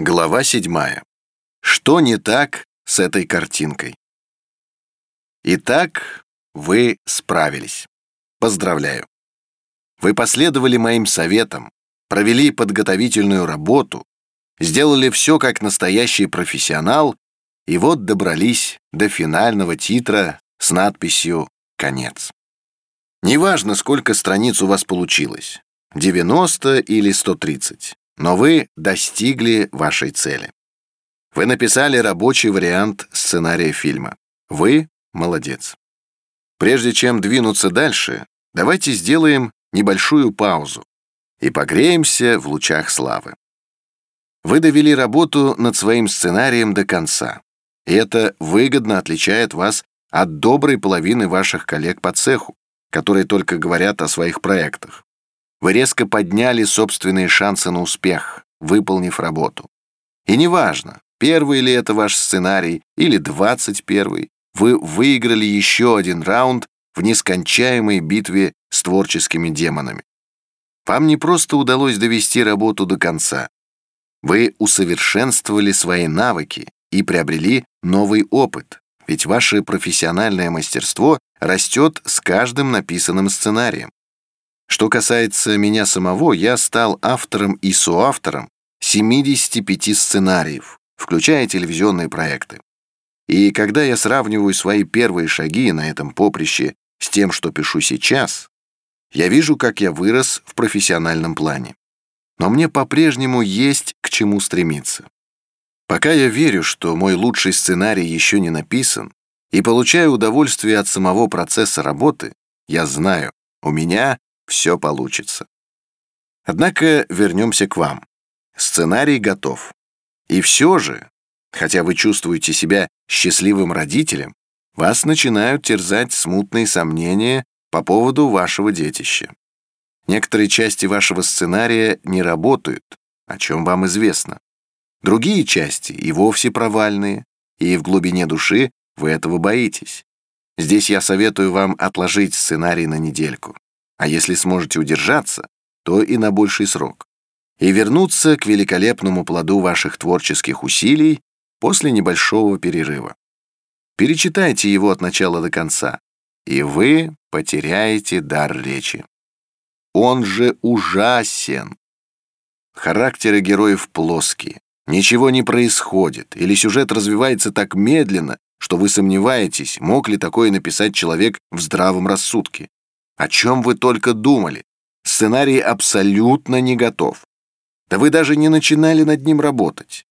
Глава седьмая. Что не так с этой картинкой? Итак, вы справились. Поздравляю. Вы последовали моим советам, провели подготовительную работу, сделали все как настоящий профессионал и вот добрались до финального титра с надписью «Конец». Неважно, сколько страниц у вас получилось, 90 или 130 но вы достигли вашей цели. Вы написали рабочий вариант сценария фильма. Вы молодец. Прежде чем двинуться дальше, давайте сделаем небольшую паузу и погреемся в лучах славы. Вы довели работу над своим сценарием до конца, и это выгодно отличает вас от доброй половины ваших коллег по цеху, которые только говорят о своих проектах. Вы резко подняли собственные шансы на успех, выполнив работу. И неважно, первый ли это ваш сценарий или двадцать первый, вы выиграли еще один раунд в нескончаемой битве с творческими демонами. Вам не просто удалось довести работу до конца. Вы усовершенствовали свои навыки и приобрели новый опыт, ведь ваше профессиональное мастерство растет с каждым написанным сценарием. Что касается меня самого, я стал автором и соавтором 75 сценариев, включая телевизионные проекты. И когда я сравниваю свои первые шаги на этом поприще с тем, что пишу сейчас, я вижу, как я вырос в профессиональном плане. Но мне по-прежнему есть к чему стремиться. Пока я верю, что мой лучший сценарий еще не написан, и получаю удовольствие от самого процесса работы, я знаю, у меня все получится. Однако вернемся к вам. Сценарий готов. И все же, хотя вы чувствуете себя счастливым родителем, вас начинают терзать смутные сомнения по поводу вашего детища. Некоторые части вашего сценария не работают, о чем вам известно. Другие части и вовсе провальные, и в глубине души вы этого боитесь. Здесь я советую вам отложить сценарий на недельку а если сможете удержаться, то и на больший срок, и вернуться к великолепному плоду ваших творческих усилий после небольшого перерыва. Перечитайте его от начала до конца, и вы потеряете дар речи. Он же ужасен. Характеры героев плоские. Ничего не происходит, или сюжет развивается так медленно, что вы сомневаетесь, мог ли такое написать человек в здравом рассудке. О чем вы только думали? Сценарий абсолютно не готов. Да вы даже не начинали над ним работать.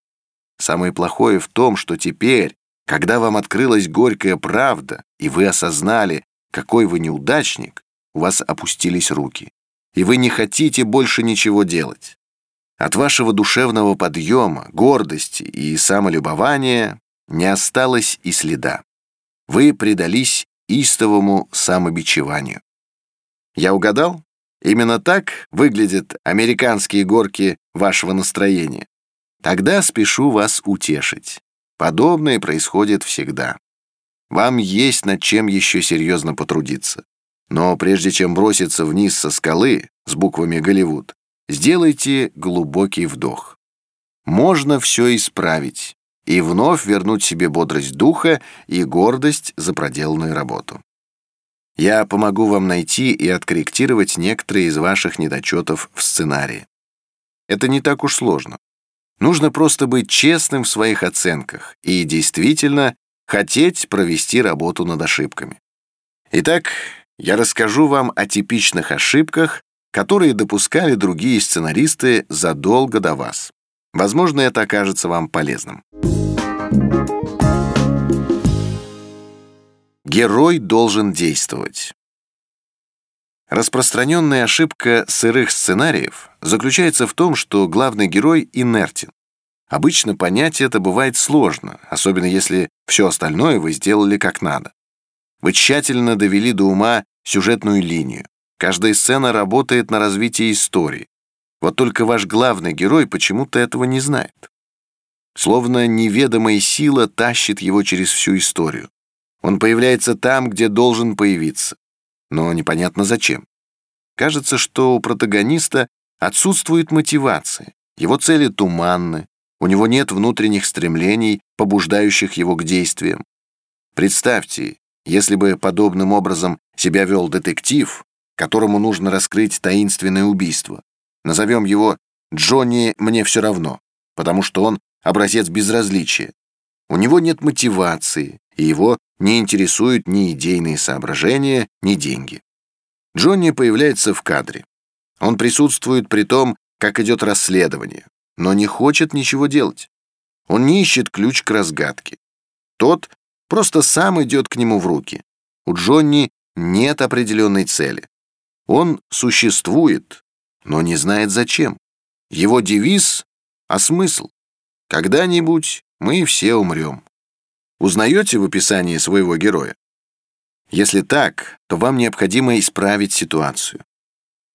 Самое плохое в том, что теперь, когда вам открылась горькая правда, и вы осознали, какой вы неудачник, у вас опустились руки, и вы не хотите больше ничего делать. От вашего душевного подъема, гордости и самолюбования не осталось и следа. Вы предались истовому самобичеванию. Я угадал? Именно так выглядят американские горки вашего настроения. Тогда спешу вас утешить. Подобное происходит всегда. Вам есть над чем еще серьезно потрудиться. Но прежде чем броситься вниз со скалы с буквами «Голливуд», сделайте глубокий вдох. Можно все исправить и вновь вернуть себе бодрость духа и гордость за проделанную работу. Я помогу вам найти и откорректировать некоторые из ваших недочетов в сценарии. Это не так уж сложно. Нужно просто быть честным в своих оценках и действительно хотеть провести работу над ошибками. Итак, я расскажу вам о типичных ошибках, которые допускали другие сценаристы задолго до вас. Возможно, это окажется вам полезным. Герой должен действовать. Распространенная ошибка сырых сценариев заключается в том, что главный герой инертен. Обычно понять это бывает сложно, особенно если все остальное вы сделали как надо. Вы тщательно довели до ума сюжетную линию. Каждая сцена работает на развитие истории. Вот только ваш главный герой почему-то этого не знает. Словно неведомая сила тащит его через всю историю. Он появляется там, где должен появиться. Но непонятно зачем. Кажется, что у протагониста отсутствует мотивация. Его цели туманны, У него нет внутренних стремлений, побуждающих его к действиям. Представьте, если бы подобным образом себя вел детектив, которому нужно раскрыть таинственное убийство. Назовем его «Джонни мне все равно», потому что он образец безразличия. У него нет мотивации, и его не интересуют ни идейные соображения, ни деньги. Джонни появляется в кадре. Он присутствует при том, как идет расследование, но не хочет ничего делать. Он не ищет ключ к разгадке. Тот просто сам идет к нему в руки. У Джонни нет определенной цели. Он существует, но не знает зачем. Его девиз — а смысл? Когда-нибудь мы все умрем. Узнаете в описании своего героя? Если так, то вам необходимо исправить ситуацию.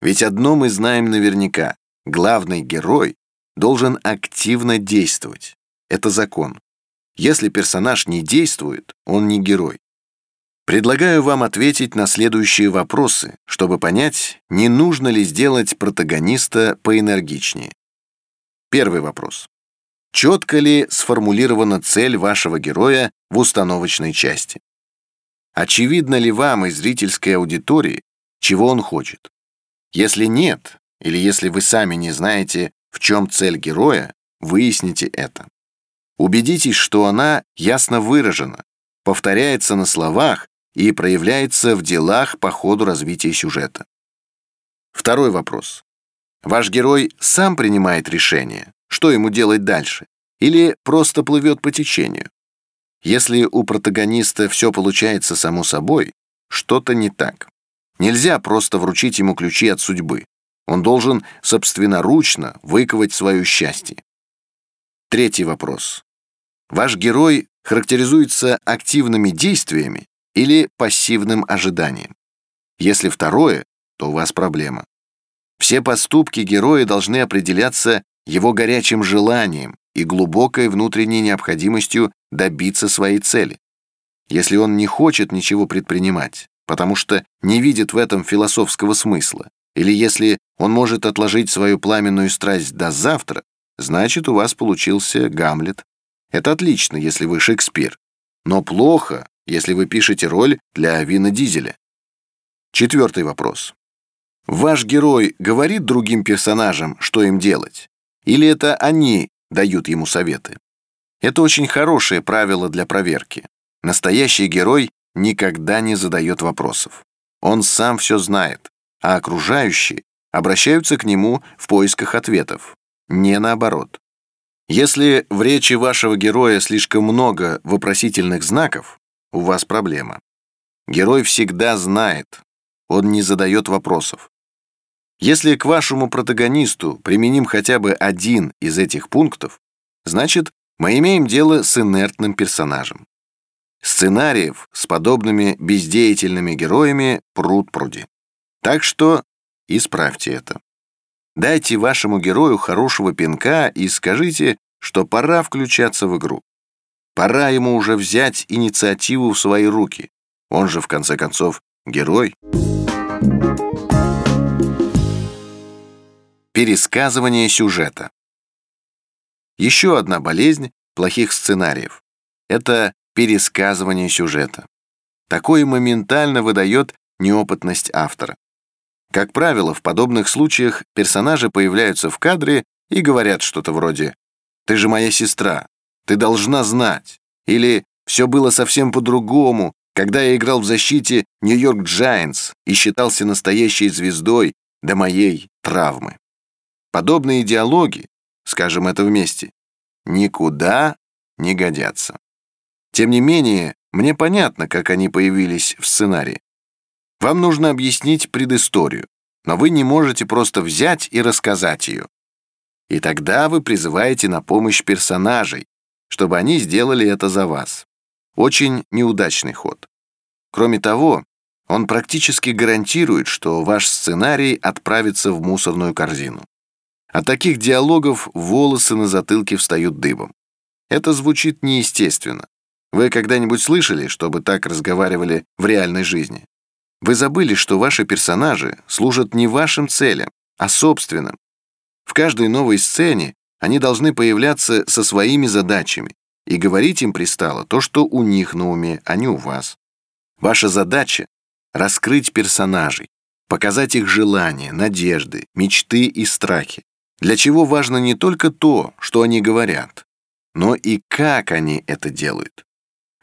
Ведь одно мы знаем наверняка. Главный герой должен активно действовать. Это закон. Если персонаж не действует, он не герой. Предлагаю вам ответить на следующие вопросы, чтобы понять, не нужно ли сделать протагониста поэнергичнее. Первый вопрос. Четко ли сформулирована цель вашего героя в установочной части? Очевидно ли вам и зрительской аудитории, чего он хочет? Если нет, или если вы сами не знаете, в чем цель героя, выясните это. Убедитесь, что она ясно выражена, повторяется на словах и проявляется в делах по ходу развития сюжета. Второй вопрос. Ваш герой сам принимает решение, что ему делать дальше, или просто плывет по течению? Если у протагониста все получается само собой, что-то не так. Нельзя просто вручить ему ключи от судьбы. Он должен собственноручно выковать свое счастье. Третий вопрос. Ваш герой характеризуется активными действиями или пассивным ожиданием. Если второе, то у вас проблема. Все поступки героя должны определяться его горячим желанием и глубокой внутренней необходимостью добиться своей цели. Если он не хочет ничего предпринимать, потому что не видит в этом философского смысла, или если он может отложить свою пламенную страсть до завтра, значит, у вас получился Гамлет. Это отлично, если вы Шекспир. Но плохо, если вы пишете роль для Вина Дизеля. Четвертый вопрос. Ваш герой говорит другим персонажам, что им делать? Или это они дают ему советы? Это очень хорошее правило для проверки. Настоящий герой никогда не задает вопросов. Он сам все знает, а окружающие обращаются к нему в поисках ответов, не наоборот. Если в речи вашего героя слишком много вопросительных знаков, у вас проблема. Герой всегда знает, он не задает вопросов. Если к вашему протагонисту применим хотя бы один из этих пунктов, значит, мы имеем дело с инертным персонажем. Сценариев с подобными бездеятельными героями пруд-пруди. Так что исправьте это. Дайте вашему герою хорошего пинка и скажите, что пора включаться в игру. Пора ему уже взять инициативу в свои руки. Он же, в конце концов, герой. Пересказывание сюжета. Еще одна болезнь плохих сценариев — это пересказывание сюжета. Такое моментально выдает неопытность автора. Как правило, в подобных случаях персонажи появляются в кадре и говорят что-то вроде «Ты же моя сестра, ты должна знать. Или все было совсем по-другому, когда я играл в защите Нью-Йорк Giants и считался настоящей звездой до моей травмы. Подобные диалоги, скажем это вместе, никуда не годятся. Тем не менее, мне понятно, как они появились в сценарии. Вам нужно объяснить предысторию, но вы не можете просто взять и рассказать ее. И тогда вы призываете на помощь персонажей, чтобы они сделали это за вас. Очень неудачный ход. Кроме того, он практически гарантирует, что ваш сценарий отправится в мусорную корзину. От таких диалогов волосы на затылке встают дыбом. Это звучит неестественно. Вы когда-нибудь слышали, чтобы так разговаривали в реальной жизни? Вы забыли, что ваши персонажи служат не вашим целям, а собственным. В каждой новой сцене Они должны появляться со своими задачами, и говорить им пристало то, что у них на уме, а не у вас. Ваша задача — раскрыть персонажей, показать их желания, надежды, мечты и страхи, для чего важно не только то, что они говорят, но и как они это делают.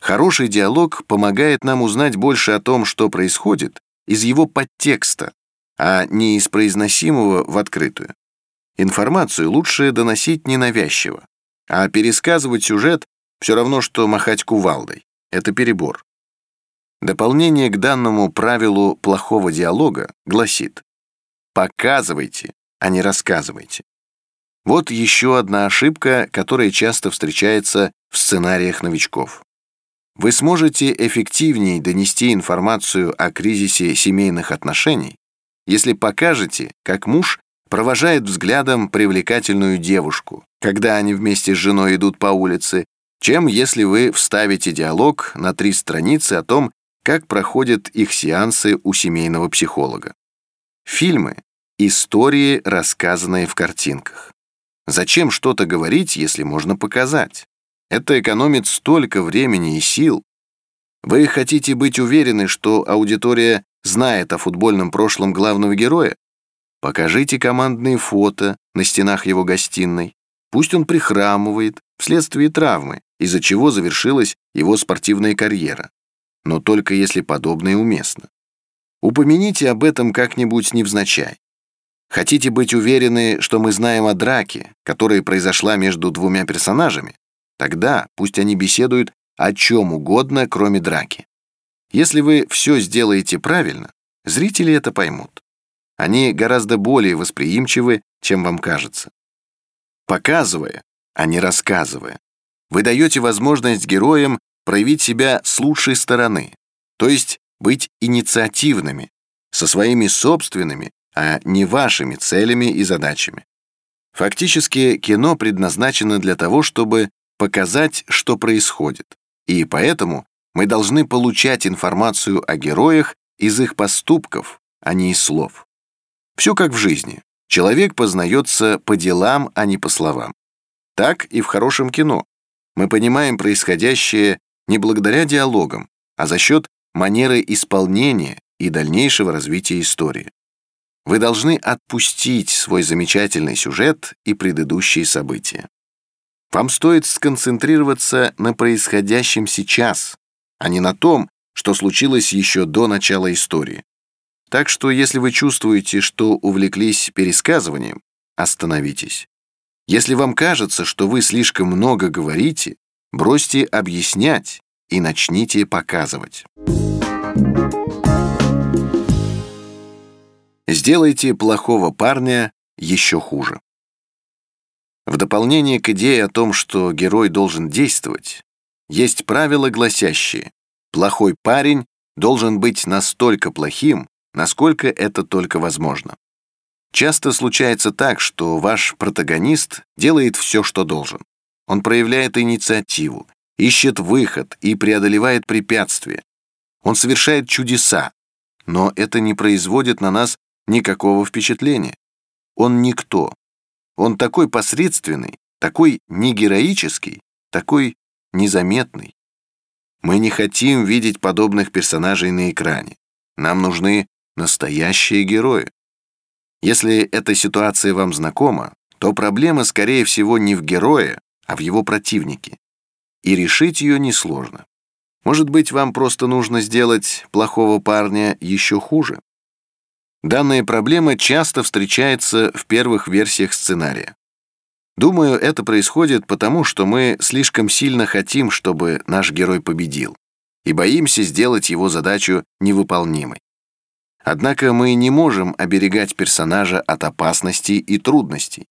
Хороший диалог помогает нам узнать больше о том, что происходит, из его подтекста, а не из произносимого в открытую. Информацию лучше доносить ненавязчиво, а пересказывать сюжет все равно, что махать кувалдой. Это перебор. Дополнение к данному правилу плохого диалога гласит «показывайте, а не рассказывайте». Вот еще одна ошибка, которая часто встречается в сценариях новичков. Вы сможете эффективнее донести информацию о кризисе семейных отношений, если покажете, как муж провожает взглядом привлекательную девушку, когда они вместе с женой идут по улице, чем если вы вставите диалог на три страницы о том, как проходят их сеансы у семейного психолога. Фильмы — истории, рассказанные в картинках. Зачем что-то говорить, если можно показать? Это экономит столько времени и сил. Вы хотите быть уверены, что аудитория знает о футбольном прошлом главного героя? Покажите командные фото на стенах его гостиной. Пусть он прихрамывает вследствие травмы, из-за чего завершилась его спортивная карьера. Но только если подобное уместно. Упомяните об этом как-нибудь невзначай. Хотите быть уверены, что мы знаем о драке, которая произошла между двумя персонажами? Тогда пусть они беседуют о чем угодно, кроме драки. Если вы все сделаете правильно, зрители это поймут. Они гораздо более восприимчивы, чем вам кажется. Показывая, а не рассказывая, вы даете возможность героям проявить себя с лучшей стороны, то есть быть инициативными, со своими собственными, а не вашими целями и задачами. Фактически кино предназначено для того, чтобы показать, что происходит, и поэтому мы должны получать информацию о героях из их поступков, а не из слов. Все как в жизни. Человек познается по делам, а не по словам. Так и в хорошем кино. Мы понимаем происходящее не благодаря диалогам, а за счет манеры исполнения и дальнейшего развития истории. Вы должны отпустить свой замечательный сюжет и предыдущие события. Вам стоит сконцентрироваться на происходящем сейчас, а не на том, что случилось еще до начала истории. Так что если вы чувствуете, что увлеклись пересказыванием, остановитесь. Если вам кажется, что вы слишком много говорите, бросьте объяснять и начните показывать. Сделайте плохого парня еще хуже. В дополнение к идее о том, что герой должен действовать, есть правила, гласящие «плохой парень должен быть настолько плохим, насколько это только возможно». Часто случается так, что ваш протагонист делает все, что должен. Он проявляет инициативу, ищет выход и преодолевает препятствия. Он совершает чудеса, но это не производит на нас никакого впечатления. Он никто, он такой посредственный, такой негероический, такой незаметный. Мы не хотим видеть подобных персонажей на экране. Нам нужны настоящие герои. Если эта ситуация вам знакома, то проблема, скорее всего, не в герое, а в его противнике. И решить ее несложно. Может быть, вам просто нужно сделать плохого парня еще хуже? Данная проблема часто встречается в первых версиях сценария. Думаю, это происходит потому, что мы слишком сильно хотим, чтобы наш герой победил, и боимся сделать его задачу невыполнимой. Однако мы не можем оберегать персонажа от опасностей и трудностей.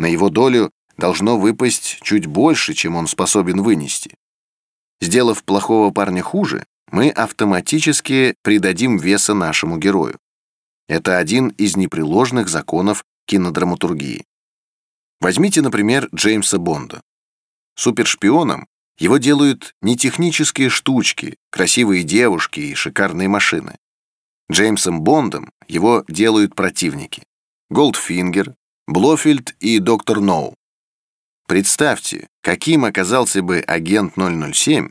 На его долю должно выпасть чуть больше, чем он способен вынести. Сделав плохого парня хуже, мы автоматически придадим веса нашему герою. Это один из непреложных законов кинодраматургии. Возьмите, например, Джеймса Бонда. Супершпионом его делают не технические штучки, красивые девушки и шикарные машины. Джеймсом Бондом его делают противники. Голдфингер, Блофельд и доктор Ноу. Представьте, каким оказался бы агент 007,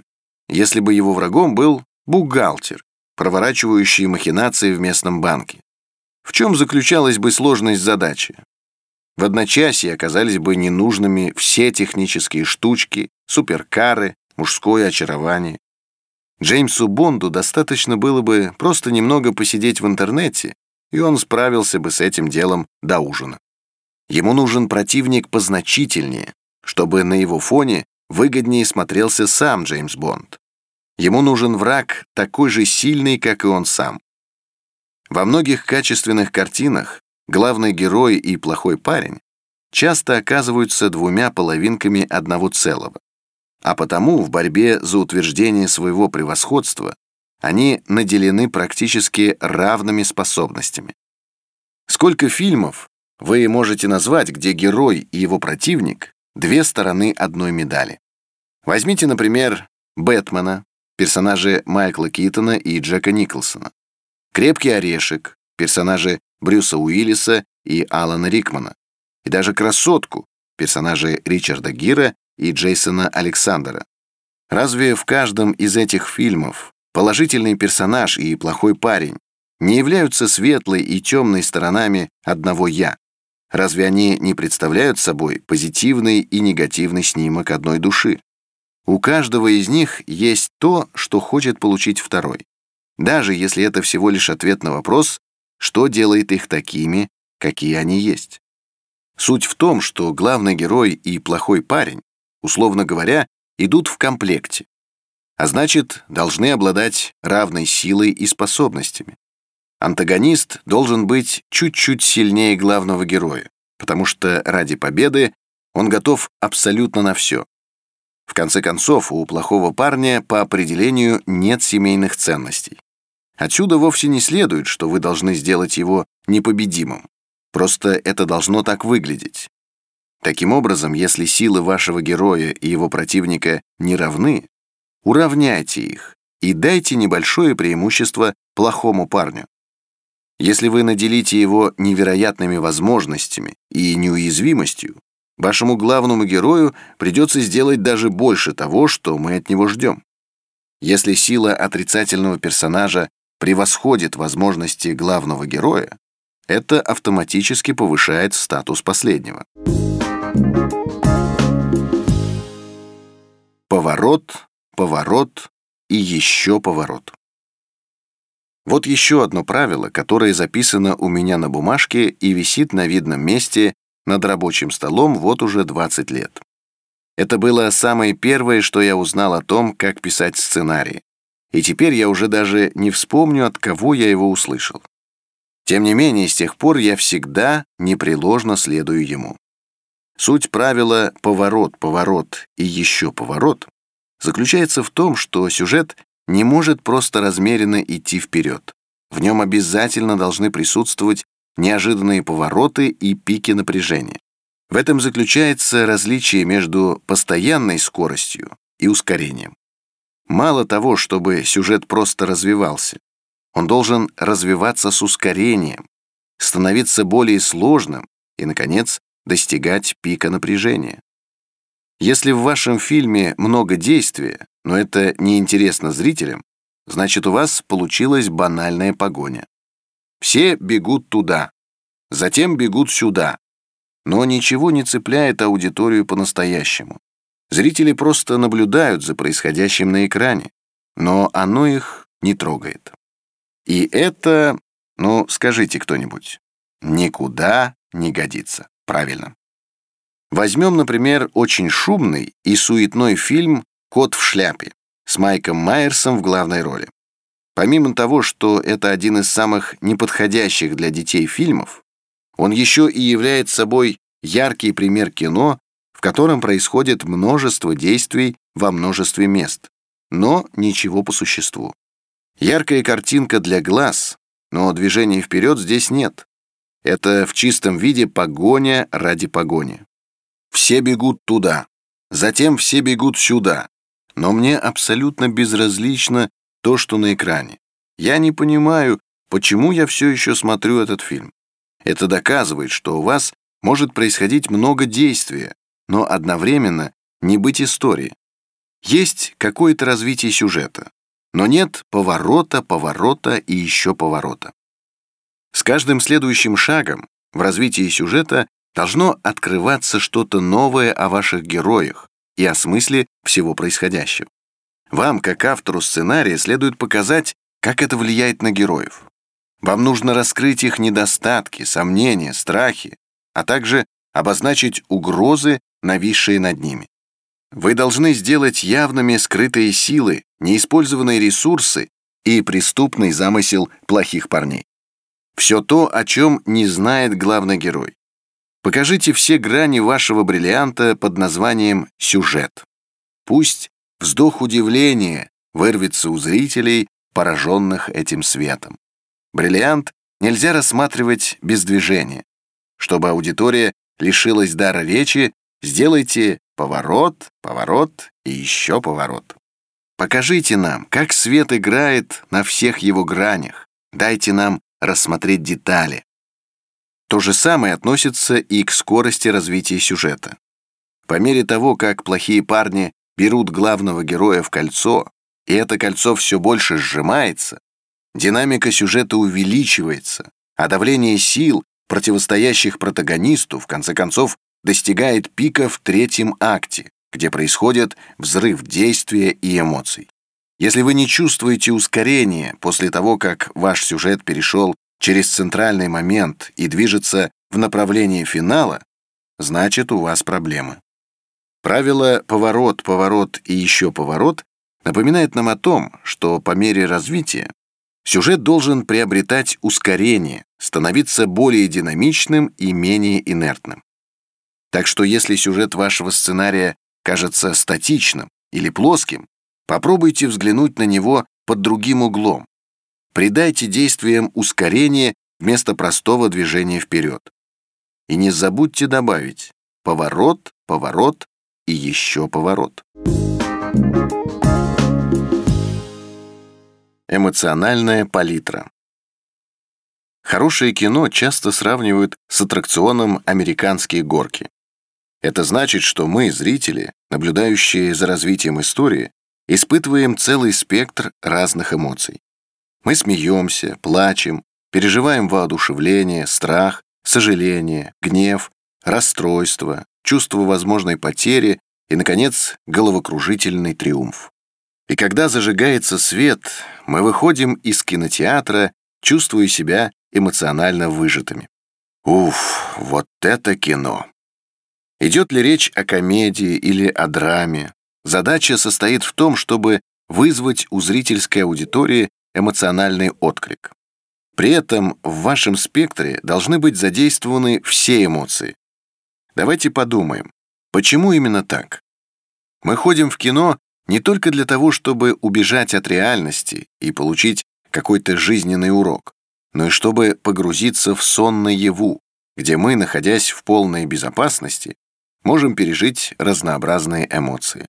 если бы его врагом был бухгалтер, проворачивающий махинации в местном банке. В чем заключалась бы сложность задачи? В одночасье оказались бы ненужными все технические штучки, суперкары, мужское очарование. Джеймсу Бонду достаточно было бы просто немного посидеть в интернете, и он справился бы с этим делом до ужина. Ему нужен противник позначительнее, чтобы на его фоне выгоднее смотрелся сам Джеймс Бонд. Ему нужен враг такой же сильный, как и он сам. Во многих качественных картинах главный герой и плохой парень часто оказываются двумя половинками одного целого. А потому в борьбе за утверждение своего превосходства они наделены практически равными способностями. Сколько фильмов вы можете назвать, где герой и его противник — две стороны одной медали? Возьмите, например, Бэтмена, персонажи Майкла Китона и Джека Николсона. «Крепкий орешек», персонажи Брюса Уиллиса и Алана Рикмана. И даже «Красотку», персонажи Ричарда Гира и Джейсона Александра. Разве в каждом из этих фильмов положительный персонаж и плохой парень не являются светлой и темной сторонами одного «я»? Разве они не представляют собой позитивный и негативный снимок одной души? У каждого из них есть то, что хочет получить второй. Даже если это всего лишь ответ на вопрос, что делает их такими, какие они есть. Суть в том, что главный герой и плохой парень, условно говоря, идут в комплекте, а значит, должны обладать равной силой и способностями. Антагонист должен быть чуть-чуть сильнее главного героя, потому что ради победы он готов абсолютно на все. В конце концов, у плохого парня по определению нет семейных ценностей. Отсюда вовсе не следует, что вы должны сделать его непобедимым. Просто это должно так выглядеть. Таким образом, если силы вашего героя и его противника не равны, уравняйте их и дайте небольшое преимущество плохому парню. Если вы наделите его невероятными возможностями и неуязвимостью, Вашему главному герою придется сделать даже больше того, что мы от него ждем. Если сила отрицательного персонажа превосходит возможности главного героя, это автоматически повышает статус последнего. Поворот, поворот и еще поворот. Вот еще одно правило, которое записано у меня на бумажке и висит на видном месте над рабочим столом вот уже 20 лет. Это было самое первое, что я узнал о том, как писать сценарий. И теперь я уже даже не вспомню, от кого я его услышал. Тем не менее, с тех пор я всегда непреложно следую ему. Суть правила «поворот, поворот и еще поворот» заключается в том, что сюжет не может просто размеренно идти вперед. В нем обязательно должны присутствовать неожиданные повороты и пики напряжения. В этом заключается различие между постоянной скоростью и ускорением. Мало того, чтобы сюжет просто развивался, он должен развиваться с ускорением, становиться более сложным и, наконец, достигать пика напряжения. Если в вашем фильме много действия, но это неинтересно зрителям, значит у вас получилась банальная погоня. Все бегут туда, затем бегут сюда. Но ничего не цепляет аудиторию по-настоящему. Зрители просто наблюдают за происходящим на экране, но оно их не трогает. И это, ну, скажите кто-нибудь, никуда не годится. Правильно. Возьмем, например, очень шумный и суетной фильм «Кот в шляпе» с Майком Майерсом в главной роли. Помимо того, что это один из самых неподходящих для детей фильмов, он еще и является собой яркий пример кино, в котором происходит множество действий во множестве мест, но ничего по существу. Яркая картинка для глаз, но движения вперед здесь нет. Это в чистом виде погоня ради погони. Все бегут туда, затем все бегут сюда, но мне абсолютно безразлично, то, что на экране. Я не понимаю, почему я все еще смотрю этот фильм. Это доказывает, что у вас может происходить много действия, но одновременно не быть историей. Есть какое-то развитие сюжета, но нет поворота, поворота и еще поворота. С каждым следующим шагом в развитии сюжета должно открываться что-то новое о ваших героях и о смысле всего происходящего. Вам, как автору сценария, следует показать, как это влияет на героев. Вам нужно раскрыть их недостатки, сомнения, страхи, а также обозначить угрозы, нависшие над ними. Вы должны сделать явными скрытые силы, неиспользованные ресурсы и преступный замысел плохих парней. Все то, о чем не знает главный герой. Покажите все грани вашего бриллианта под названием «сюжет». Пусть вздох удивления вырвется у зрителей, пораженных этим светом. Бриллиант нельзя рассматривать без движения. Чтобы аудитория лишилась дара речи, сделайте поворот, поворот и еще поворот. Покажите нам, как свет играет на всех его гранях. Дайте нам рассмотреть детали. То же самое относится и к скорости развития сюжета. По мере того, как плохие парни берут главного героя в кольцо, и это кольцо все больше сжимается, динамика сюжета увеличивается, а давление сил, противостоящих протагонисту, в конце концов, достигает пика в третьем акте, где происходит взрыв действия и эмоций. Если вы не чувствуете ускорения после того, как ваш сюжет перешел через центральный момент и движется в направлении финала, значит, у вас проблемы. Правило «поворот, поворот и еще поворот» напоминает нам о том, что по мере развития сюжет должен приобретать ускорение, становиться более динамичным и менее инертным. Так что если сюжет вашего сценария кажется статичным или плоским, Попробуйте взглянуть на него под другим углом. Придайте действиям ускорение вместо простого движения вперед. И не забудьте добавить поворот, поворот и еще поворот. Эмоциональная палитра. Хорошее кино часто сравнивают с аттракционом «Американские горки». Это значит, что мы, зрители, наблюдающие за развитием истории, испытываем целый спектр разных эмоций. Мы смеемся, плачем, переживаем воодушевление, страх, сожаление, гнев, расстройство, чувство возможной потери и, наконец, головокружительный триумф. И когда зажигается свет, мы выходим из кинотеатра, чувствуя себя эмоционально выжатыми. Уф, вот это кино! Идет ли речь о комедии или о драме, Задача состоит в том, чтобы вызвать у зрительской аудитории эмоциональный отклик. При этом в вашем спектре должны быть задействованы все эмоции. Давайте подумаем, почему именно так? Мы ходим в кино не только для того, чтобы убежать от реальности и получить какой-то жизненный урок, но и чтобы погрузиться в сон наяву, где мы, находясь в полной безопасности, можем пережить разнообразные эмоции.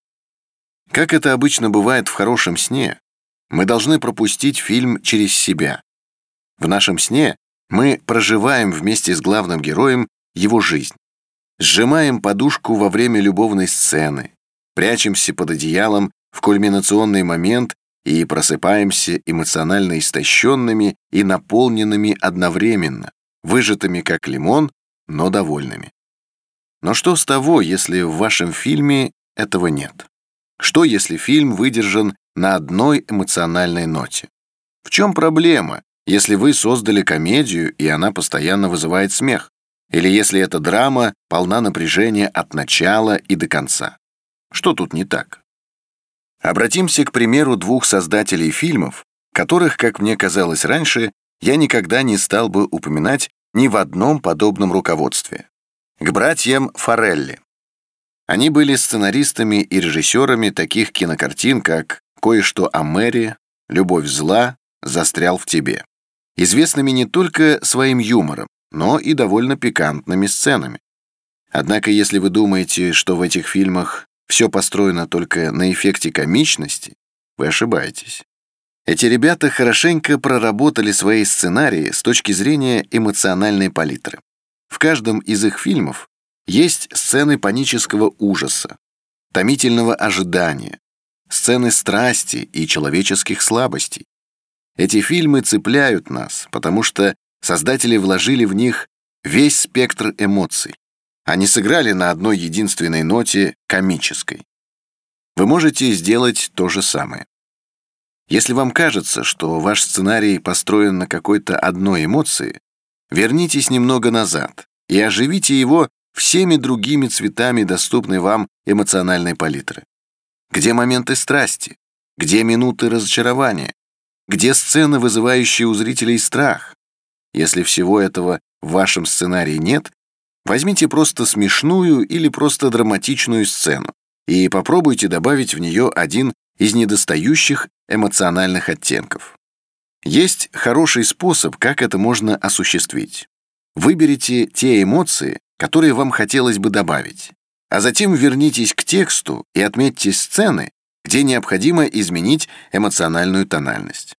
Как это обычно бывает в хорошем сне, мы должны пропустить фильм через себя. В нашем сне мы проживаем вместе с главным героем его жизнь. Сжимаем подушку во время любовной сцены, прячемся под одеялом в кульминационный момент и просыпаемся эмоционально истощенными и наполненными одновременно, выжатыми как лимон, но довольными. Но что с того, если в вашем фильме этого нет? Что, если фильм выдержан на одной эмоциональной ноте? В чем проблема, если вы создали комедию, и она постоянно вызывает смех? Или если эта драма полна напряжения от начала и до конца? Что тут не так? Обратимся к примеру двух создателей фильмов, которых, как мне казалось раньше, я никогда не стал бы упоминать ни в одном подобном руководстве. К братьям Форелли. Они были сценаристами и режиссерами таких кинокартин, как «Кое-что о Мэри», «Любовь зла», «Застрял в тебе». Известными не только своим юмором, но и довольно пикантными сценами. Однако, если вы думаете, что в этих фильмах все построено только на эффекте комичности, вы ошибаетесь. Эти ребята хорошенько проработали свои сценарии с точки зрения эмоциональной палитры. В каждом из их фильмов Есть сцены панического ужаса, томительного ожидания, сцены страсти и человеческих слабостей. Эти фильмы цепляют нас, потому что создатели вложили в них весь спектр эмоций. Они сыграли на одной единственной ноте комической. Вы можете сделать то же самое. Если вам кажется, что ваш сценарий построен на какой-то одной эмоции, вернитесь немного назад и оживите его всеми другими цветами доступной вам эмоциональной палитры. Где моменты страсти? Где минуты разочарования? Где сцены, вызывающие у зрителей страх? Если всего этого в вашем сценарии нет, возьмите просто смешную или просто драматичную сцену и попробуйте добавить в нее один из недостающих эмоциональных оттенков. Есть хороший способ, как это можно осуществить. Выберите те эмоции, которые вам хотелось бы добавить, а затем вернитесь к тексту и отметьте сцены, где необходимо изменить эмоциональную тональность.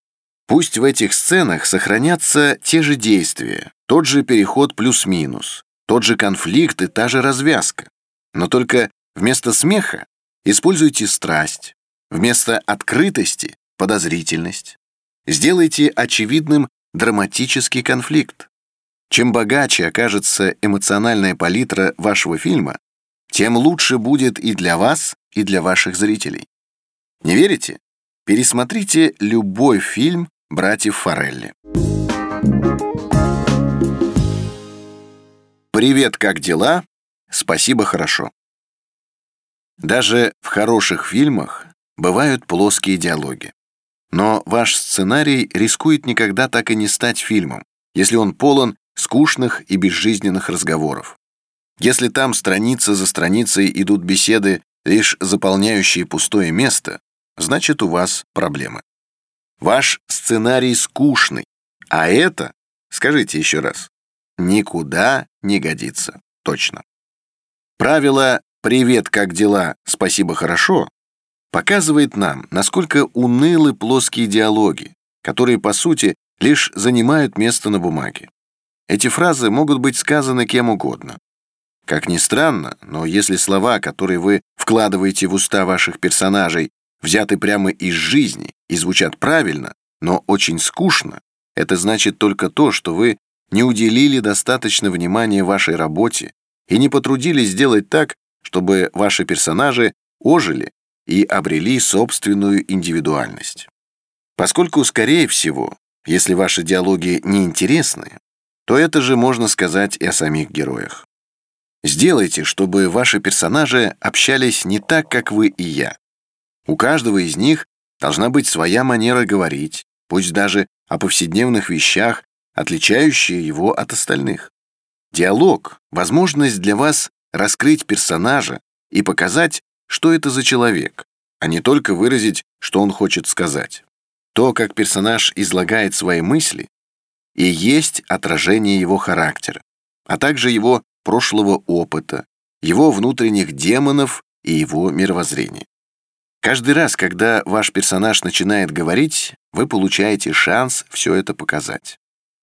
Пусть в этих сценах сохранятся те же действия, тот же переход плюс-минус, тот же конфликт и та же развязка. Но только вместо смеха используйте страсть, вместо открытости — подозрительность. Сделайте очевидным драматический конфликт. Чем богаче окажется эмоциональная палитра вашего фильма, тем лучше будет и для вас, и для ваших зрителей. Не верите? Пересмотрите любой фильм братьев Форелли. Привет, как дела? Спасибо, хорошо. Даже в хороших фильмах бывают плоские диалоги. Но ваш сценарий рискует никогда так и не стать фильмом, если он полон скучных и безжизненных разговоров. Если там страница за страницей идут беседы, лишь заполняющие пустое место, значит у вас проблемы. Ваш сценарий скучный, а это, скажите еще раз, никуда не годится. Точно. Правило «Привет, как дела? Спасибо, хорошо» показывает нам, насколько унылы плоские диалоги, которые, по сути, лишь занимают место на бумаге. Эти фразы могут быть сказаны кем угодно. Как ни странно, но если слова, которые вы вкладываете в уста ваших персонажей, взяты прямо из жизни и звучат правильно, но очень скучно, это значит только то, что вы не уделили достаточно внимания вашей работе и не потрудились сделать так, чтобы ваши персонажи ожили и обрели собственную индивидуальность. Поскольку, скорее всего, если ваши диалоги неинтересны, то это же можно сказать и о самих героях. Сделайте, чтобы ваши персонажи общались не так, как вы и я. У каждого из них должна быть своя манера говорить, пусть даже о повседневных вещах, отличающая его от остальных. Диалог — возможность для вас раскрыть персонажа и показать, что это за человек, а не только выразить, что он хочет сказать. То, как персонаж излагает свои мысли, и есть отражение его характера, а также его прошлого опыта, его внутренних демонов и его мировоззрения. Каждый раз, когда ваш персонаж начинает говорить, вы получаете шанс все это показать.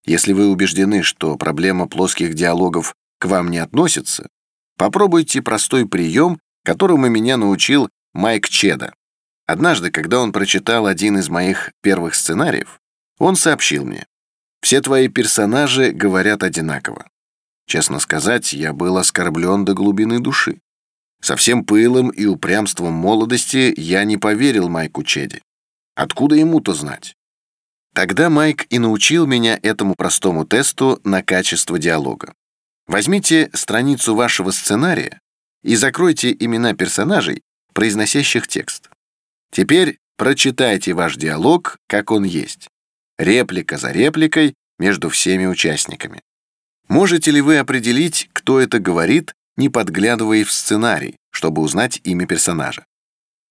Если вы убеждены, что проблема плоских диалогов к вам не относится, попробуйте простой прием, которому меня научил Майк Чеда. Однажды, когда он прочитал один из моих первых сценариев, он сообщил мне, все твои персонажи говорят одинаково. Честно сказать, я был оскорблен до глубины души. Со всем пылом и упрямством молодости я не поверил Майку Чеди. Откуда ему-то знать? Тогда Майк и научил меня этому простому тесту на качество диалога. Возьмите страницу вашего сценария и закройте имена персонажей, произносящих текст. Теперь прочитайте ваш диалог, как он есть реплика за репликой между всеми участниками. Можете ли вы определить, кто это говорит, не подглядывая в сценарий, чтобы узнать имя персонажа?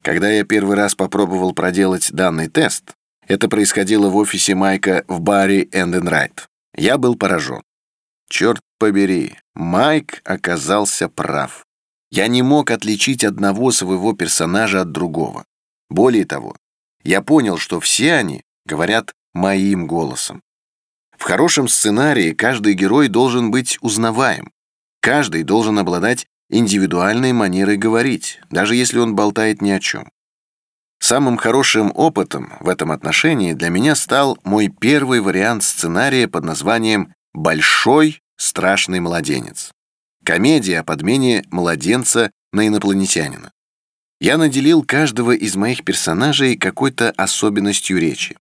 Когда я первый раз попробовал проделать данный тест, это происходило в офисе Майка в баре Энденрайт. Я был поражен. Черт побери, Майк оказался прав. Я не мог отличить одного своего персонажа от другого. Более того, я понял, что все они говорят моим голосом. В хорошем сценарии каждый герой должен быть узнаваем. Каждый должен обладать индивидуальной манерой говорить, даже если он болтает ни о чем. Самым хорошим опытом в этом отношении для меня стал мой первый вариант сценария под названием «Большой страшный младенец». Комедия о подмене младенца на инопланетянина. Я наделил каждого из моих персонажей какой-то особенностью речи.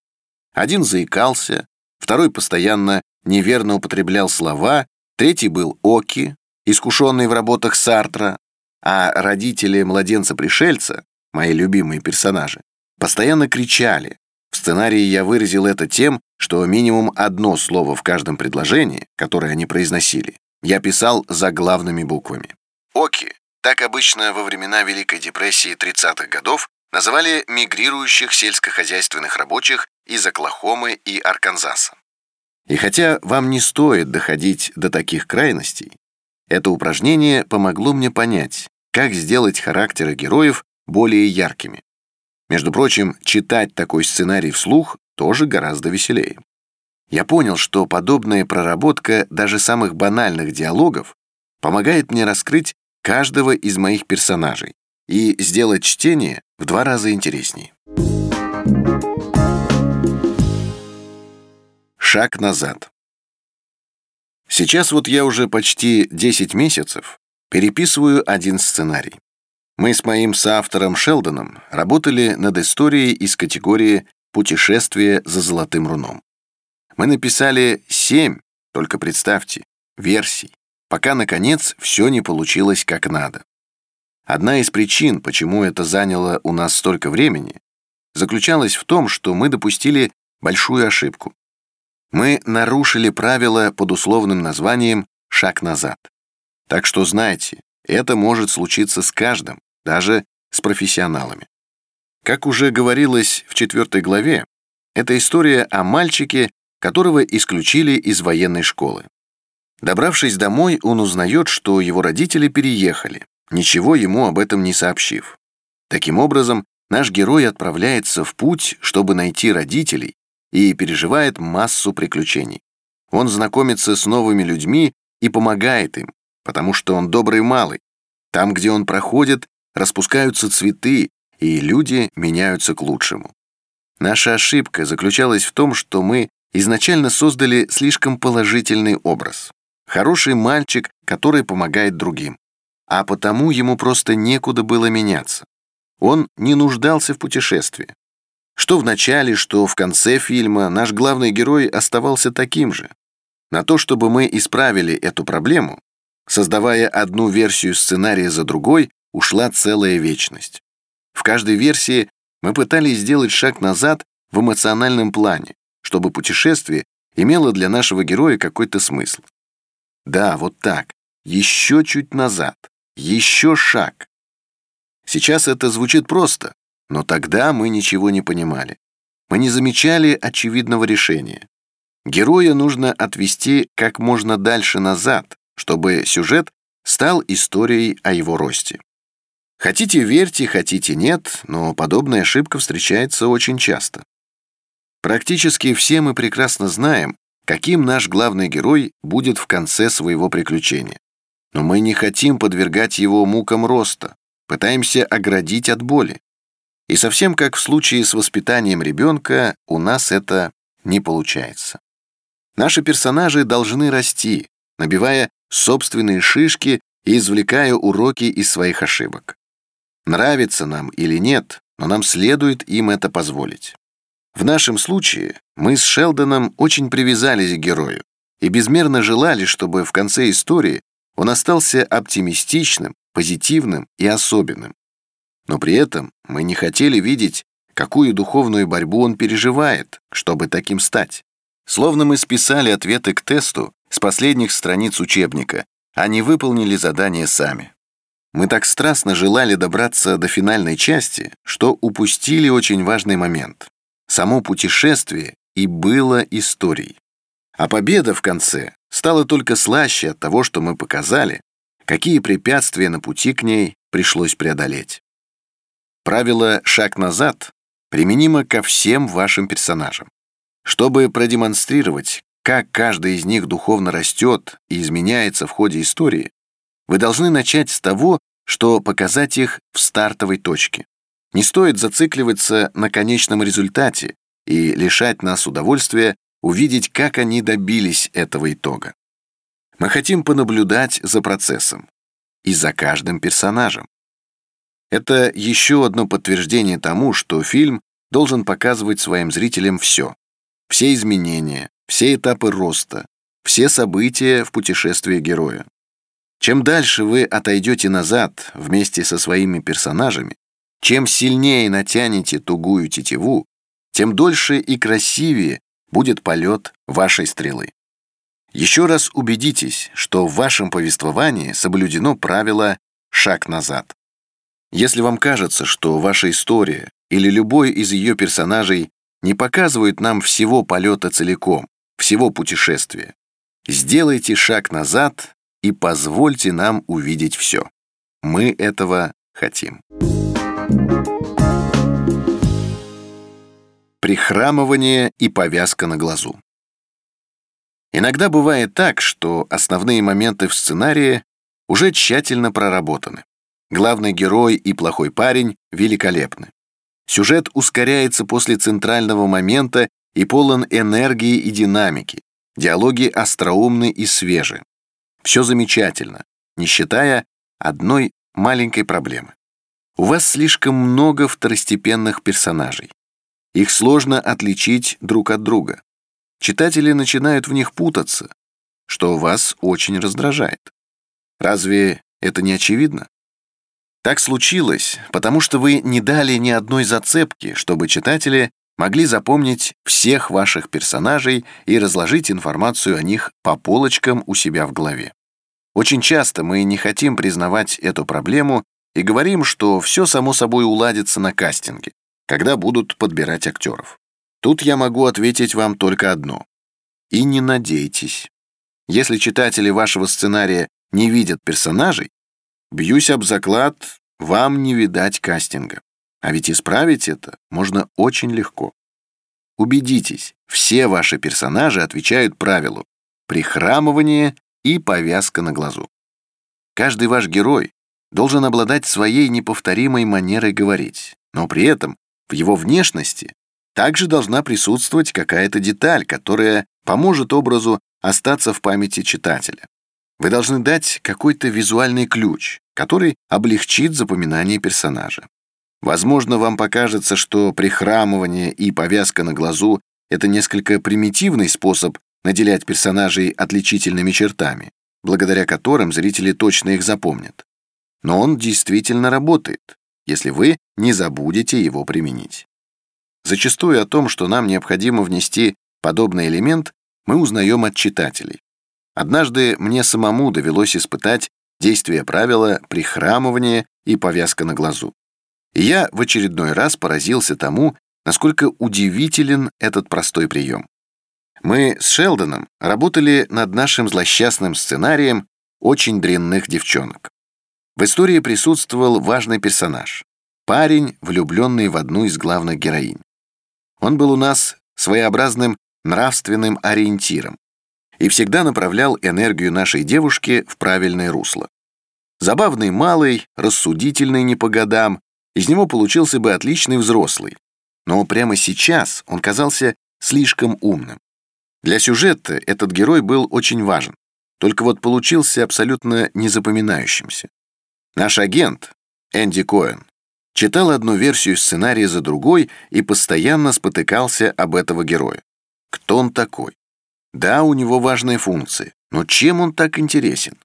Один заикался, второй постоянно неверно употреблял слова, третий был Оки, искушенный в работах Сартра, а родители младенца-пришельца, мои любимые персонажи, постоянно кричали. В сценарии я выразил это тем, что минимум одно слово в каждом предложении, которое они произносили, я писал заглавными буквами. Оки, так обычно во времена Великой депрессии 30-х годов называли мигрирующих сельскохозяйственных рабочих из Оклахомы и Арканзаса. И хотя вам не стоит доходить до таких крайностей, это упражнение помогло мне понять, как сделать характеры героев более яркими. Между прочим, читать такой сценарий вслух тоже гораздо веселее. Я понял, что подобная проработка даже самых банальных диалогов помогает мне раскрыть каждого из моих персонажей и сделать чтение в два раза интереснее. Шаг назад. Сейчас вот я уже почти 10 месяцев переписываю один сценарий. Мы с моим соавтором Шелдоном работали над историей из категории «Путешествие за золотым руном». Мы написали семь, только представьте, версий, пока, наконец, все не получилось как надо. Одна из причин, почему это заняло у нас столько времени, заключалась в том, что мы допустили большую ошибку. Мы нарушили правила под условным названием «шаг назад». Так что знайте, это может случиться с каждым, даже с профессионалами. Как уже говорилось в четвертой главе, это история о мальчике, которого исключили из военной школы. Добравшись домой, он узнает, что его родители переехали, ничего ему об этом не сообщив. Таким образом, наш герой отправляется в путь, чтобы найти родителей, и переживает массу приключений. Он знакомится с новыми людьми и помогает им, потому что он добрый малый. Там, где он проходит, распускаются цветы, и люди меняются к лучшему. Наша ошибка заключалась в том, что мы изначально создали слишком положительный образ. Хороший мальчик, который помогает другим. А потому ему просто некуда было меняться. Он не нуждался в путешествии. Что в начале, что в конце фильма наш главный герой оставался таким же. На то, чтобы мы исправили эту проблему, создавая одну версию сценария за другой, ушла целая вечность. В каждой версии мы пытались сделать шаг назад в эмоциональном плане, чтобы путешествие имело для нашего героя какой-то смысл. Да, вот так, еще чуть назад, еще шаг. Сейчас это звучит просто, но тогда мы ничего не понимали. Мы не замечали очевидного решения. Героя нужно отвести как можно дальше назад, чтобы сюжет стал историей о его росте. Хотите верьте, хотите нет, но подобная ошибка встречается очень часто. Практически все мы прекрасно знаем, каким наш главный герой будет в конце своего приключения. Но мы не хотим подвергать его мукам роста, пытаемся оградить от боли. И совсем как в случае с воспитанием ребенка, у нас это не получается. Наши персонажи должны расти, набивая собственные шишки и извлекая уроки из своих ошибок. Нравится нам или нет, но нам следует им это позволить. В нашем случае мы с Шелдоном очень привязались к герою и безмерно желали, чтобы в конце истории он остался оптимистичным, позитивным и особенным. Но при этом мы не хотели видеть, какую духовную борьбу он переживает, чтобы таким стать. Словно мы списали ответы к тесту с последних страниц учебника, а не выполнили задание сами. Мы так страстно желали добраться до финальной части, что упустили очень важный момент. Само путешествие и было историей. А победа в конце стала только слаще от того, что мы показали, какие препятствия на пути к ней пришлось преодолеть. Правило «шаг назад» применимо ко всем вашим персонажам. Чтобы продемонстрировать, как каждый из них духовно растет и изменяется в ходе истории, вы должны начать с того, что показать их в стартовой точке. Не стоит зацикливаться на конечном результате и лишать нас удовольствия увидеть, как они добились этого итога. Мы хотим понаблюдать за процессом и за каждым персонажем. Это еще одно подтверждение тому, что фильм должен показывать своим зрителям все. Все изменения, все этапы роста, все события в путешествии героя. Чем дальше вы отойдете назад вместе со своими персонажами, чем сильнее натянете тугую тетиву, тем дольше и красивее будет полет вашей стрелы. Еще раз убедитесь, что в вашем повествовании соблюдено правило «шаг назад». Если вам кажется, что ваша история или любой из ее персонажей не показывает нам всего полета целиком, всего путешествия, сделайте шаг назад и позвольте нам увидеть все. Мы этого хотим. Прихрамывание и повязка на глазу. Иногда бывает так, что основные моменты в сценарии уже тщательно проработаны. Главный герой и плохой парень великолепны. Сюжет ускоряется после центрального момента и полон энергии и динамики. Диалоги остроумны и свежи. Все замечательно, не считая одной маленькой проблемы. У вас слишком много второстепенных персонажей. Их сложно отличить друг от друга. Читатели начинают в них путаться, что вас очень раздражает. Разве это не очевидно? Так случилось, потому что вы не дали ни одной зацепки, чтобы читатели могли запомнить всех ваших персонажей и разложить информацию о них по полочкам у себя в голове. Очень часто мы не хотим признавать эту проблему и говорим, что все само собой уладится на кастинге, когда будут подбирать актеров. Тут я могу ответить вам только одно. И не надейтесь. Если читатели вашего сценария не видят персонажей, бьюсь об заклад, вам не видать кастинга. А ведь исправить это можно очень легко. Убедитесь, все ваши персонажи отвечают правилу прихрамывание и повязка на глазу. Каждый ваш герой должен обладать своей неповторимой манерой говорить, но при этом в его внешности также должна присутствовать какая-то деталь, которая поможет образу остаться в памяти читателя. Вы должны дать какой-то визуальный ключ, который облегчит запоминание персонажа. Возможно, вам покажется, что прихрамывание и повязка на глазу — это несколько примитивный способ наделять персонажей отличительными чертами, благодаря которым зрители точно их запомнят. Но он действительно работает, если вы не забудете его применить. Зачастую о том, что нам необходимо внести подобный элемент, мы узнаем от читателей. Однажды мне самому довелось испытать действие правила прихрамывания и повязка на глазу. И я в очередной раз поразился тому, насколько удивителен этот простой прием. Мы с Шелдоном работали над нашим злосчастным сценарием «Очень дрянных девчонок». В истории присутствовал важный персонаж — парень, влюбленный в одну из главных героинь. Он был у нас своеобразным нравственным ориентиром и всегда направлял энергию нашей девушки в правильное русло. Забавный малый, рассудительный не по годам, из него получился бы отличный взрослый. Но прямо сейчас он казался слишком умным. Для сюжета этот герой был очень важен, только вот получился абсолютно незапоминающимся. Наш агент, Энди Коэн, читал одну версию сценария за другой и постоянно спотыкался об этого героя. Кто он такой? Да, у него важные функции, но чем он так интересен?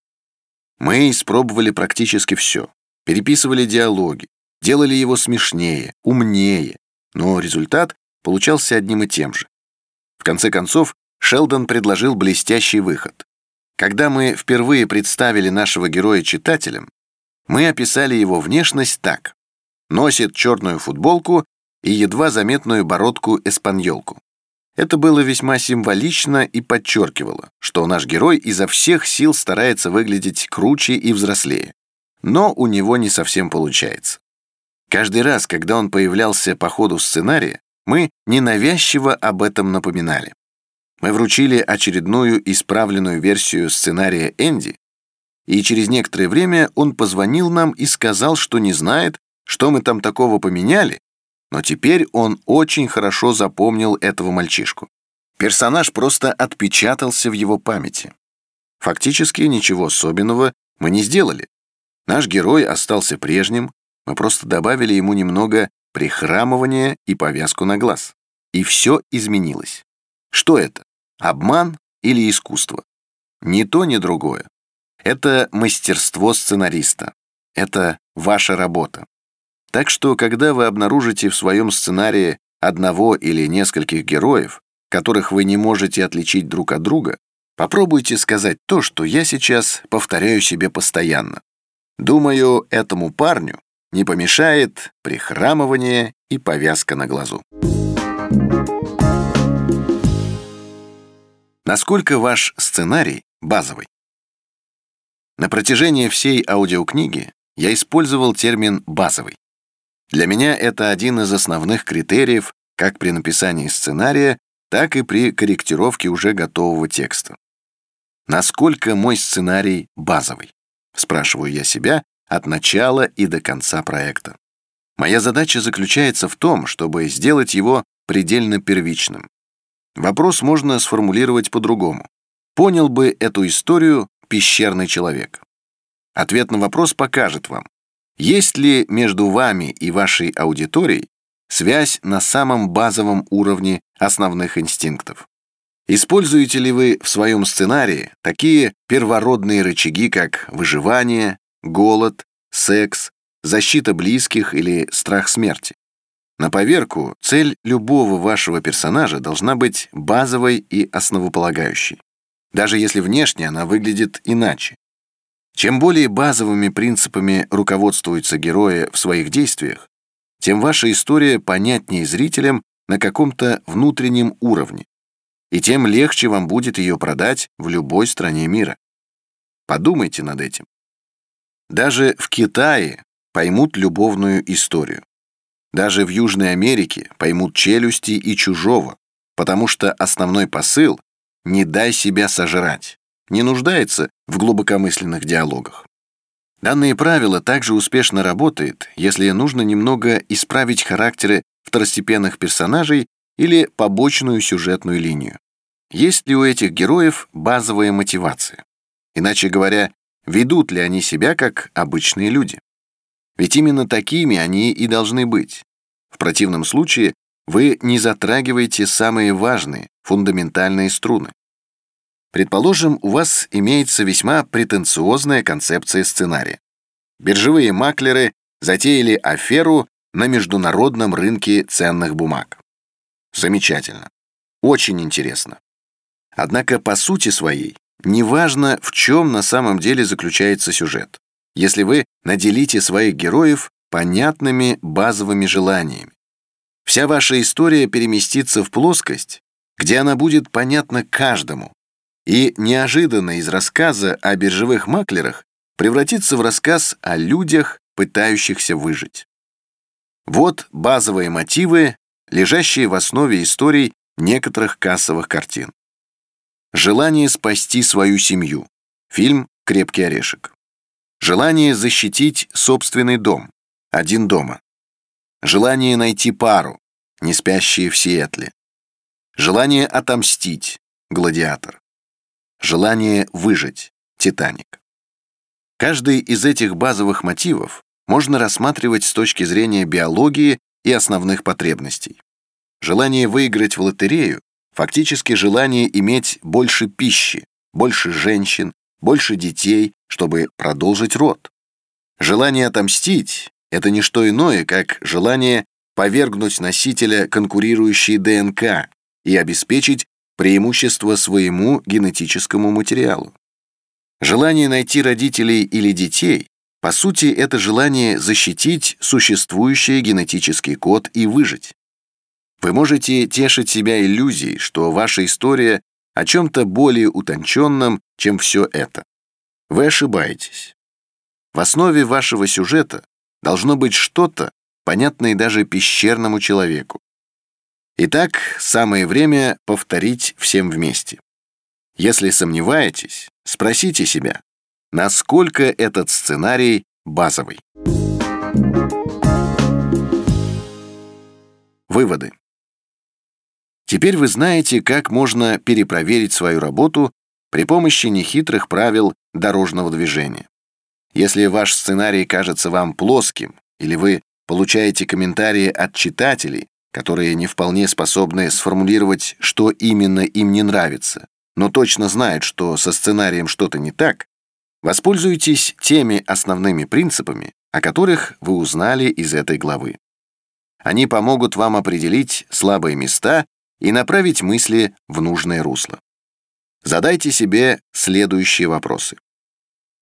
Мы испробовали практически все. Переписывали диалоги, делали его смешнее, умнее, но результат получался одним и тем же. В конце концов, Шелдон предложил блестящий выход. Когда мы впервые представили нашего героя читателям, мы описали его внешность так носит черную футболку и едва заметную бородку-эспаньолку. Это было весьма символично и подчеркивало, что наш герой изо всех сил старается выглядеть круче и взрослее. Но у него не совсем получается. Каждый раз, когда он появлялся по ходу сценария, мы ненавязчиво об этом напоминали. Мы вручили очередную исправленную версию сценария Энди, и через некоторое время он позвонил нам и сказал, что не знает, что мы там такого поменяли, но теперь он очень хорошо запомнил этого мальчишку. Персонаж просто отпечатался в его памяти. Фактически ничего особенного мы не сделали. Наш герой остался прежним, мы просто добавили ему немного прихрамывания и повязку на глаз. И все изменилось. Что это? Обман или искусство? Ни то, ни другое. Это мастерство сценариста. Это ваша работа. Так что, когда вы обнаружите в своем сценарии одного или нескольких героев, которых вы не можете отличить друг от друга, попробуйте сказать то, что я сейчас повторяю себе постоянно. Думаю, этому парню не помешает прихрамывание и повязка на глазу. Насколько ваш сценарий базовый? На протяжении всей аудиокниги я использовал термин «базовый». Для меня это один из основных критериев как при написании сценария, так и при корректировке уже готового текста. Насколько мой сценарий базовый? Спрашиваю я себя от начала и до конца проекта. Моя задача заключается в том, чтобы сделать его предельно первичным. Вопрос можно сформулировать по-другому. Понял бы эту историю пещерный человек? Ответ на вопрос покажет вам, есть ли между вами и вашей аудиторией связь на самом базовом уровне основных инстинктов. Используете ли вы в своем сценарии такие первородные рычаги, как выживание, голод, секс, защита близких или страх смерти? На поверку, цель любого вашего персонажа должна быть базовой и основополагающей даже если внешне она выглядит иначе. Чем более базовыми принципами руководствуются герои в своих действиях, тем ваша история понятнее зрителям на каком-то внутреннем уровне, и тем легче вам будет ее продать в любой стране мира. Подумайте над этим. Даже в Китае поймут любовную историю. Даже в Южной Америке поймут челюсти и чужого, потому что основной посыл «не дай себя сожрать» не нуждается в глубокомысленных диалогах. Данное правило также успешно работает, если нужно немного исправить характеры второстепенных персонажей или побочную сюжетную линию. Есть ли у этих героев базовая мотивация? Иначе говоря, ведут ли они себя как обычные люди? Ведь именно такими они и должны быть. В противном случае вы не затрагиваете самые важные, фундаментальные струны. Предположим, у вас имеется весьма претенциозная концепция сценария. Биржевые маклеры затеяли аферу на международном рынке ценных бумаг. Замечательно. Очень интересно. Однако по сути своей, неважно, в чем на самом деле заключается сюжет, если вы наделите своих героев понятными базовыми желаниями. Вся ваша история переместится в плоскость, где она будет понятна каждому, и неожиданно из рассказа о биржевых маклерах превратится в рассказ о людях, пытающихся выжить. Вот базовые мотивы, лежащие в основе историй некоторых кассовых картин. Желание спасти свою семью. Фильм «Крепкий орешек». Желание защитить собственный дом. Один дома. Желание найти пару. Не спящие в Сиэтле. Желание отомстить. Гладиатор. Желание выжить. Титаник. Каждый из этих базовых мотивов можно рассматривать с точки зрения биологии и основных потребностей. Желание выиграть в лотерею фактически желание иметь больше пищи, больше женщин, больше детей, чтобы продолжить род. Желание отомстить — это не что иное, как желание повергнуть носителя конкурирующей ДНК и обеспечить преимущество своему генетическому материалу. Желание найти родителей или детей, по сути, это желание защитить существующий генетический код и выжить. Вы можете тешить себя иллюзией, что ваша история о чем-то более утонченном, чем все это. Вы ошибаетесь. В основе вашего сюжета должно быть что-то, понятное даже пещерному человеку. Итак, самое время повторить всем вместе. Если сомневаетесь, спросите себя, насколько этот сценарий базовый. Выводы. Теперь вы знаете, как можно перепроверить свою работу при помощи нехитрых правил дорожного движения. Если ваш сценарий кажется вам плоским, или вы получаете комментарии от читателей, которые не вполне способны сформулировать, что именно им не нравится, но точно знают, что со сценарием что-то не так, воспользуйтесь теми основными принципами, о которых вы узнали из этой главы. Они помогут вам определить слабые места и направить мысли в нужное русло. Задайте себе следующие вопросы.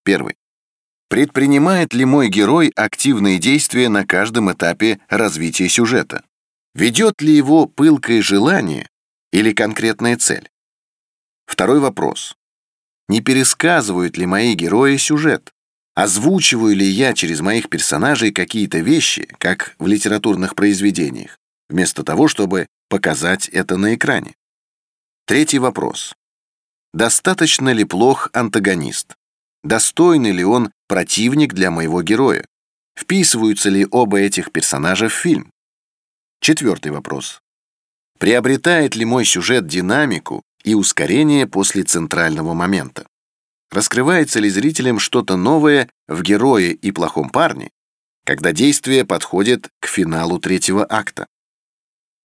Первый. Предпринимает ли мой герой активные действия на каждом этапе развития сюжета? Ведет ли его пылкое желание или конкретная цель? Второй вопрос. Не пересказывают ли мои герои сюжет? Озвучиваю ли я через моих персонажей какие-то вещи, как в литературных произведениях, вместо того, чтобы показать это на экране? Третий вопрос. Достаточно ли плох антагонист? Достойный ли он противник для моего героя? Вписываются ли оба этих персонажа в фильм? Четвертый вопрос. Приобретает ли мой сюжет динамику и ускорение после центрального момента? Раскрывается ли зрителям что-то новое в герое и плохом парне, когда действие подходит к финалу третьего акта?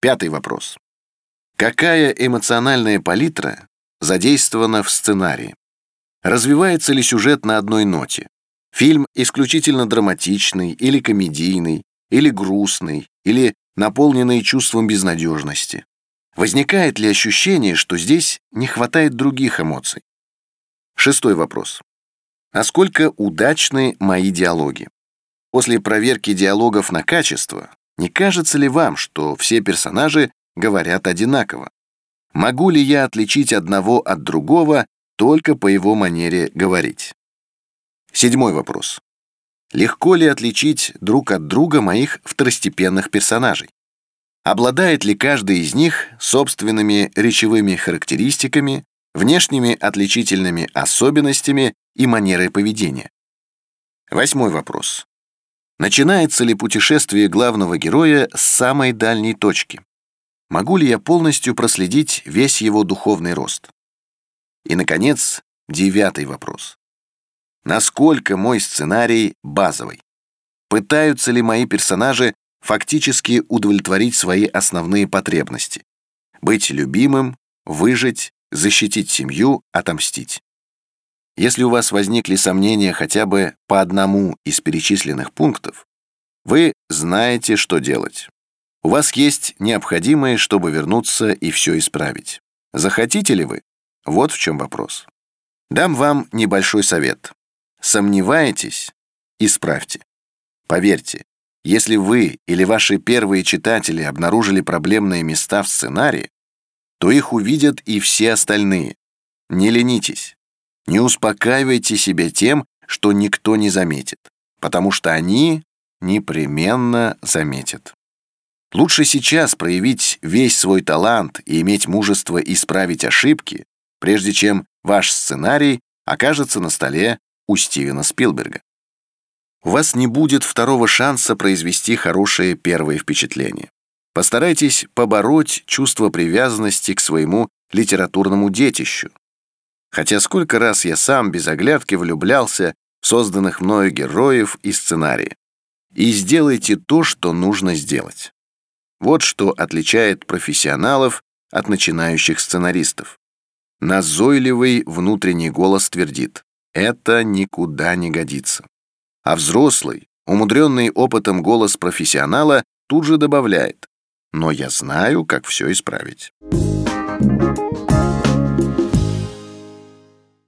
Пятый вопрос. Какая эмоциональная палитра задействована в сценарии? Развивается ли сюжет на одной ноте? Фильм исключительно драматичный или комедийный, или грустный, или наполненный чувством безнадежности? Возникает ли ощущение, что здесь не хватает других эмоций? Шестой вопрос. Насколько удачны мои диалоги? После проверки диалогов на качество, не кажется ли вам, что все персонажи говорят одинаково? Могу ли я отличить одного от другого только по его манере говорить? Седьмой вопрос. Легко ли отличить друг от друга моих второстепенных персонажей? Обладает ли каждый из них собственными речевыми характеристиками, внешними отличительными особенностями и манерой поведения. Восьмой вопрос. Начинается ли путешествие главного героя с самой дальней точки? Могу ли я полностью проследить весь его духовный рост? И, наконец, девятый вопрос. Насколько мой сценарий базовый? Пытаются ли мои персонажи фактически удовлетворить свои основные потребности? Быть любимым, выжить, защитить семью, отомстить. Если у вас возникли сомнения хотя бы по одному из перечисленных пунктов, вы знаете, что делать. У вас есть необходимое, чтобы вернуться и все исправить. Захотите ли вы? Вот в чем вопрос. Дам вам небольшой совет. Сомневаетесь? Исправьте. Поверьте, если вы или ваши первые читатели обнаружили проблемные места в сценарии, то их увидят и все остальные. Не ленитесь. Не успокаивайте себя тем, что никто не заметит, потому что они непременно заметят. Лучше сейчас проявить весь свой талант и иметь мужество исправить ошибки, прежде чем ваш сценарий окажется на столе у Стивена Спилберга. У вас не будет второго шанса произвести хорошее первое впечатление. Постарайтесь побороть чувство привязанности к своему литературному детищу. Хотя сколько раз я сам без оглядки влюблялся в созданных мною героев и сценарии. И сделайте то, что нужно сделать. Вот что отличает профессионалов от начинающих сценаристов. Назойливый внутренний голос твердит «это никуда не годится». А взрослый, умудренный опытом голос профессионала тут же добавляет но я знаю, как все исправить.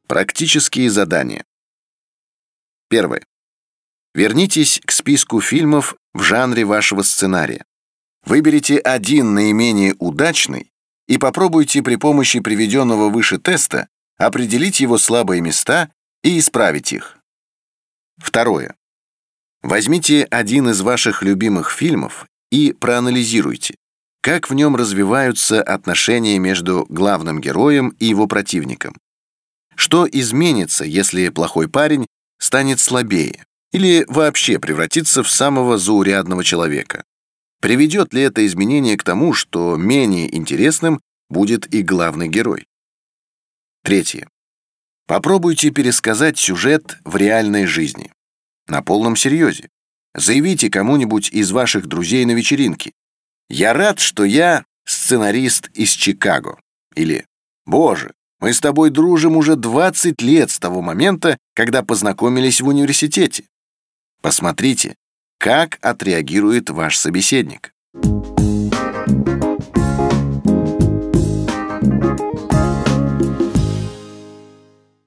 Практические задания. Первое. Вернитесь к списку фильмов в жанре вашего сценария. Выберите один наименее удачный и попробуйте при помощи приведенного выше теста определить его слабые места и исправить их. Второе. Возьмите один из ваших любимых фильмов и проанализируйте, как в нем развиваются отношения между главным героем и его противником. Что изменится, если плохой парень станет слабее или вообще превратится в самого заурядного человека? Приведет ли это изменение к тому, что менее интересным будет и главный герой? Третье. Попробуйте пересказать сюжет в реальной жизни. На полном серьезе. Заявите кому-нибудь из ваших друзей на вечеринке. «Я рад, что я сценарист из Чикаго». Или «Боже, мы с тобой дружим уже 20 лет с того момента, когда познакомились в университете». Посмотрите, как отреагирует ваш собеседник.